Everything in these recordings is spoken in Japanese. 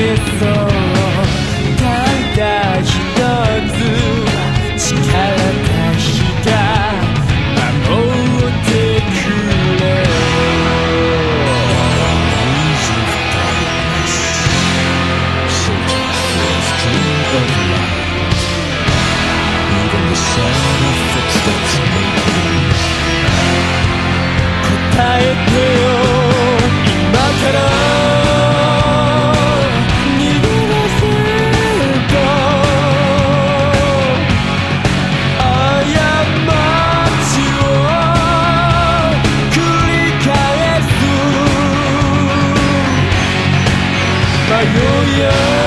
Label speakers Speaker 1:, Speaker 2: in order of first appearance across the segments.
Speaker 1: it's so i 悠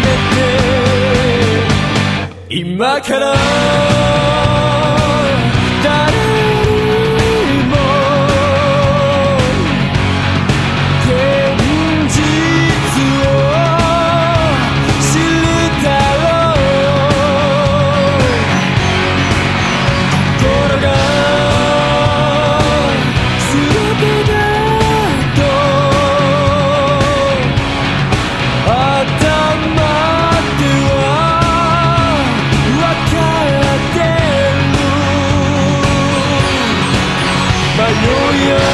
Speaker 1: めて今から Hallelujah.